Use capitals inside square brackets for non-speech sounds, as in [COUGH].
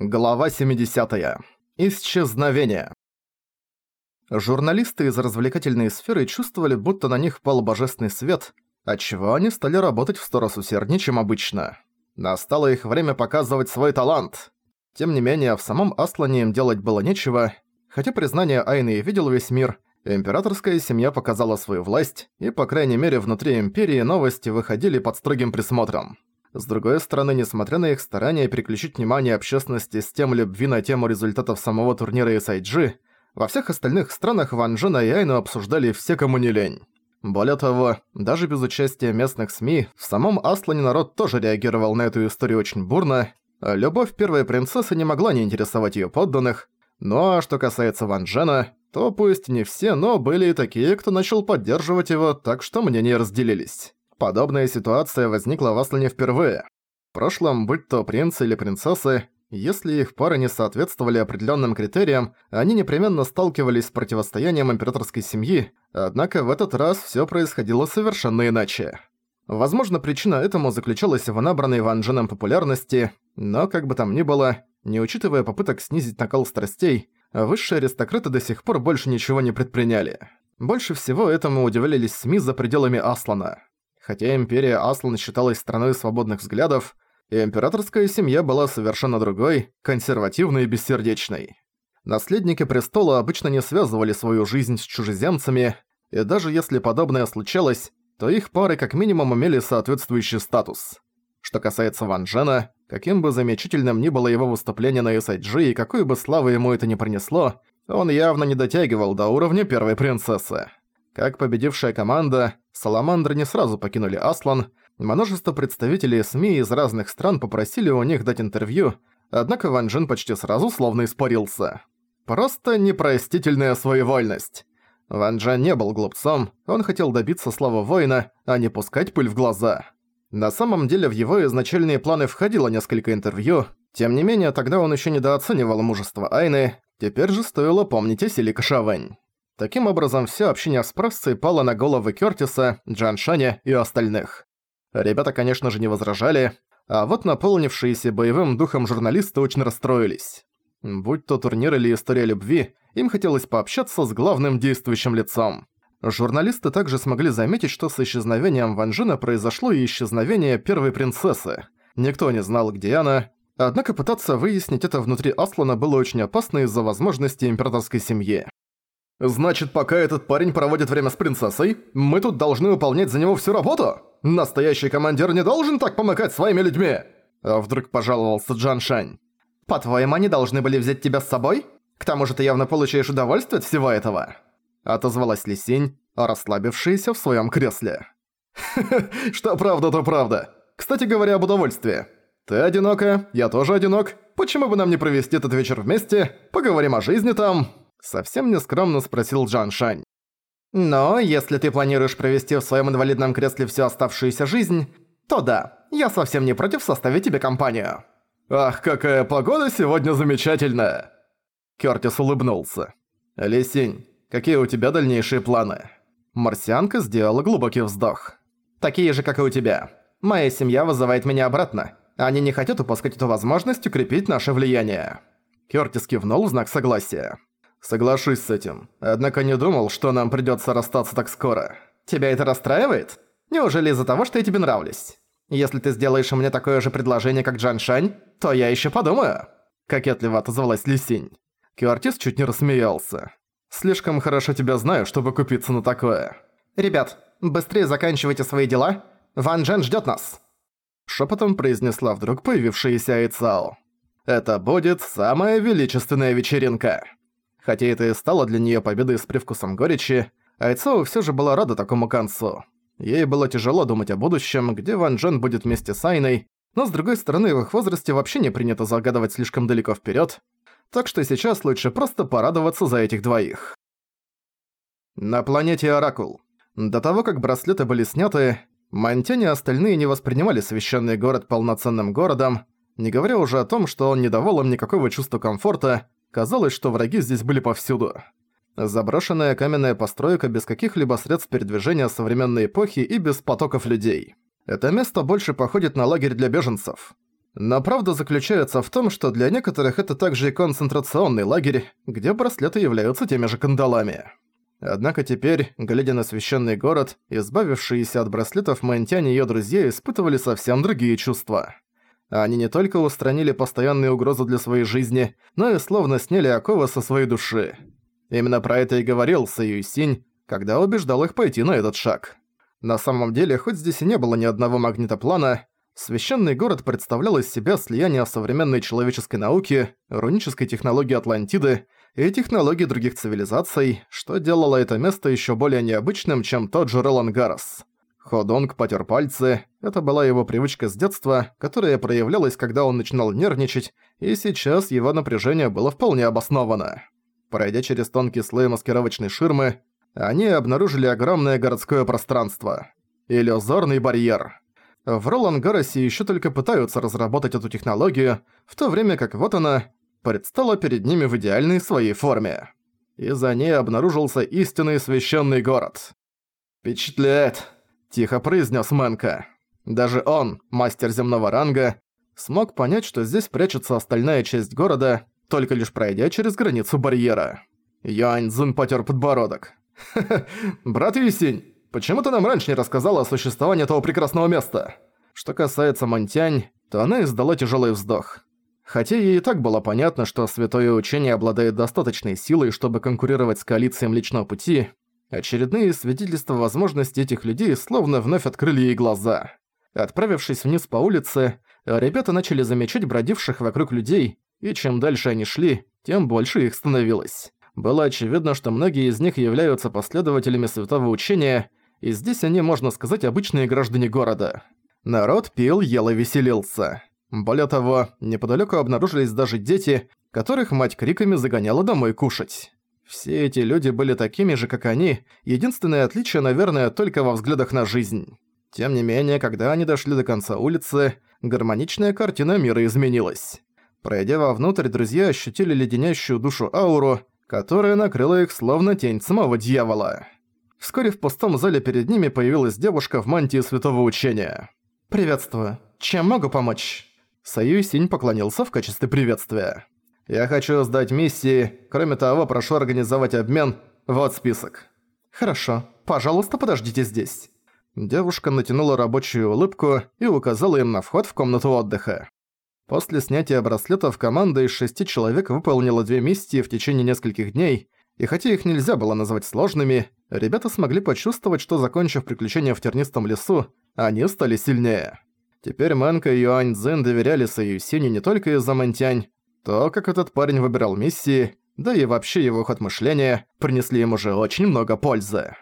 Глава 70. Исчезновение. Журналисты из развлекательной сферы чувствовали, будто на них пал божественный свет, отчего они стали работать в сто раз усерднее, чем обычно. Настало их время показывать свой талант. Тем не менее, в самом Аслане им делать было нечего, хотя признание Айны видел весь мир, императорская семья показала свою власть, и, по крайней мере, внутри Империи новости выходили под строгим присмотром. С другой стороны, несмотря на их старания переключить внимание общественности с тем любви на тему результатов самого турнира SIG, во всех остальных странах Ван Джена и Айну обсуждали все, кому не лень. Более того, даже без участия местных СМИ, в самом Аслане народ тоже реагировал на эту историю очень бурно, любовь первой принцессы не могла не интересовать её подданных. Ну а что касается Ван Джена, то пусть не все, но были и такие, кто начал поддерживать его, так что мнения разделились. Подобная ситуация возникла в Аслане впервые. В прошлом, будь то принцы или принцессы, если их пары не соответствовали определенным критериям, они непременно сталкивались с противостоянием императорской семьи, однако в этот раз все происходило совершенно иначе. Возможно, причина этому заключалась в набранной Ван Дженом популярности, но как бы там ни было, не учитывая попыток снизить накал страстей, высшие аристократы до сих пор больше ничего не предприняли. Больше всего этому удивлялись СМИ за пределами Аслана. Хотя империя Аслан считалась страной свободных взглядов, и императорская семья была совершенно другой, консервативной и бессердечной. Наследники престола обычно не связывали свою жизнь с чужеземцами, и даже если подобное случалось, то их пары как минимум имели соответствующий статус. Что касается Ван Джена, каким бы замечательным ни было его выступление на SIG и какой бы славы ему это ни принесло, он явно не дотягивал до уровня первой принцессы. Как победившая команда, Саламандры не сразу покинули Аслан, множество представителей СМИ из разных стран попросили у них дать интервью, однако Ван Джин почти сразу словно испарился. Просто непростительная своевольность. Ван Джен не был глупцом, он хотел добиться славы воина, а не пускать пыль в глаза. На самом деле в его изначальные планы входило несколько интервью, тем не менее тогда он еще недооценивал мужество Айны, теперь же стоило помнить о силе Кашавэнь. Таким образом, все общение с прессой пало на головы Кёртиса, Джаншаня и остальных. Ребята, конечно же, не возражали, а вот наполнившиеся боевым духом журналисты очень расстроились. Будь то турнир или история любви, им хотелось пообщаться с главным действующим лицом. Журналисты также смогли заметить, что с исчезновением Ванжина произошло и исчезновение первой принцессы. Никто не знал, где она, однако пытаться выяснить это внутри Аслана было очень опасно из-за возможности императорской семьи. «Значит, пока этот парень проводит время с принцессой, мы тут должны выполнять за него всю работу? Настоящий командир не должен так помогать своими людьми!» А вдруг пожаловался Джан Шань. «По-твоему, они должны были взять тебя с собой? К тому же ты явно получаешь удовольствие от всего этого!» Отозвалась Лисинь, расслабившаяся в своем кресле. [LAUGHS] что правда, то правда. Кстати говоря об удовольствии. Ты одинока, я тоже одинок. Почему бы нам не провести этот вечер вместе? Поговорим о жизни там. Совсем нескромно спросил Джан Шань. «Но если ты планируешь провести в своем инвалидном кресле всю оставшуюся жизнь, то да, я совсем не против составить тебе компанию». «Ах, какая погода сегодня замечательная!» Кёртис улыбнулся. «Лисинь, какие у тебя дальнейшие планы?» Марсианка сделала глубокий вздох. «Такие же, как и у тебя. Моя семья вызывает меня обратно. Они не хотят упускать эту возможность укрепить наше влияние». Кёртис кивнул в знак согласия. Соглашусь с этим. Однако не думал, что нам придётся расстаться так скоро. Тебя это расстраивает? Неужели из-за того, что я тебе нравлюсь? Если ты сделаешь мне такое же предложение, как Джан Шань, то я ещё подумаю. Кокетливо отозвалась Лисинь. Кюартис чуть не рассмеялся. Слишком хорошо тебя знаю, чтобы купиться на такое. Ребят, быстрее заканчивайте свои дела. Ван Джен ждёт нас. Шепотом произнесла вдруг появившаяся Айцао. Это будет самая величественная вечеринка. Хотя это и стало для неё победой с привкусом горечи, Айцао всё же была рада такому концу. Ей было тяжело думать о будущем, где Ван Джен будет вместе с Айной, но с другой стороны в их возрасте вообще не принято загадывать слишком далеко вперёд, так что сейчас лучше просто порадоваться за этих двоих. На планете Оракул. До того, как браслеты были сняты, Монтяне и остальные не воспринимали священный город полноценным городом, не говоря уже о том, что он не давал им никакого чувства комфорта, Казалось, что враги здесь были повсюду. Заброшенная каменная постройка без каких-либо средств передвижения современной эпохи и без потоков людей. Это место больше походит на лагерь для беженцев. Но правда заключается в том, что для некоторых это также и концентрационный лагерь, где браслеты являются теми же кандалами. Однако теперь, глядя на священный город, избавившиеся от браслетов Мэнтянь и её друзья испытывали совсем другие чувства. Они не только устранили постоянные угрозы для своей жизни, но и словно сняли оковы со своей души. Именно про это и говорил Сэйю Синь, когда убеждал их пойти на этот шаг. На самом деле, хоть здесь и не было ни одного магнитоплана, священный город представлял из себя слияние современной человеческой науки, рунической технологии Атлантиды и технологий других цивилизаций, что делало это место еще более необычным, чем тот же Ролан Гаррес. Ходонг потер пальцы, это была его привычка с детства, которая проявлялась, когда он начинал нервничать, и сейчас его напряжение было вполне обосновано. Пройдя через тонкий слой маскировочной ширмы, они обнаружили огромное городское пространство. Иллюзорный барьер. В Ролангаросе еще только пытаются разработать эту технологию, в то время как вот она предстала перед ними в идеальной своей форме. И за ней обнаружился истинный священный город. «Впечатляет», – тихо произнес Мэнка. Даже он, мастер земного ранга, смог понять, что здесь прячется остальная часть города, только лишь пройдя через границу барьера. Юань Цзун потер подбородок. «Ха-ха, [LAUGHS] брат Юсинь, почему ты нам раньше не рассказала о существовании этого прекрасного места?» Что касается Монтянь, то она издала тяжелый вздох. Хотя ей и так было понятно, что Святое Учение обладает достаточной силой, чтобы конкурировать с коалицией Млечного Пути, очередные свидетельства возможности этих людей словно вновь открыли ей глаза. Отправившись вниз по улице, ребята начали замечать бродивших вокруг людей, и чем дальше они шли, тем больше их становилось. Было очевидно, что многие из них являются последователями святого учения, и здесь они, можно сказать, обычные граждане города. Народ пил, ел и веселился. Более того, неподалеку обнаружились даже дети, которых мать криками загоняла домой кушать. Все эти люди были такими же, как они, единственное отличие, наверное, только во взглядах на жизнь. Тем не менее, когда они дошли до конца улицы, гармоничная картина мира изменилась. Пройдя вовнутрь, друзья ощутили леденящую душу ауру, которая накрыла их словно тень самого дьявола. Вскоре в пустом зале перед ними появилась девушка в мантии святого учения. «Приветствую. Чем могу помочь?» Саюй Синь поклонился в качестве приветствия. «Я хочу сдать миссии. Кроме того, прошу организовать обмен. Вот список». «Хорошо. Пожалуйста, подождите здесь». Девушка натянула рабочую улыбку и указала им на вход в комнату отдыха. После снятия браслетов команда из шести человек выполнила две миссии в течение нескольких дней, и хотя их нельзя было назвать сложными, ребята смогли почувствовать, что, закончив приключения в тернистом лесу, они стали сильнее. Теперь Мэнка и Юань Цзин доверяли Саюсине не только из-за Мэнтянь. То, как этот парень выбирал миссии, да и вообще его ход мышления, принесли им уже очень много пользы.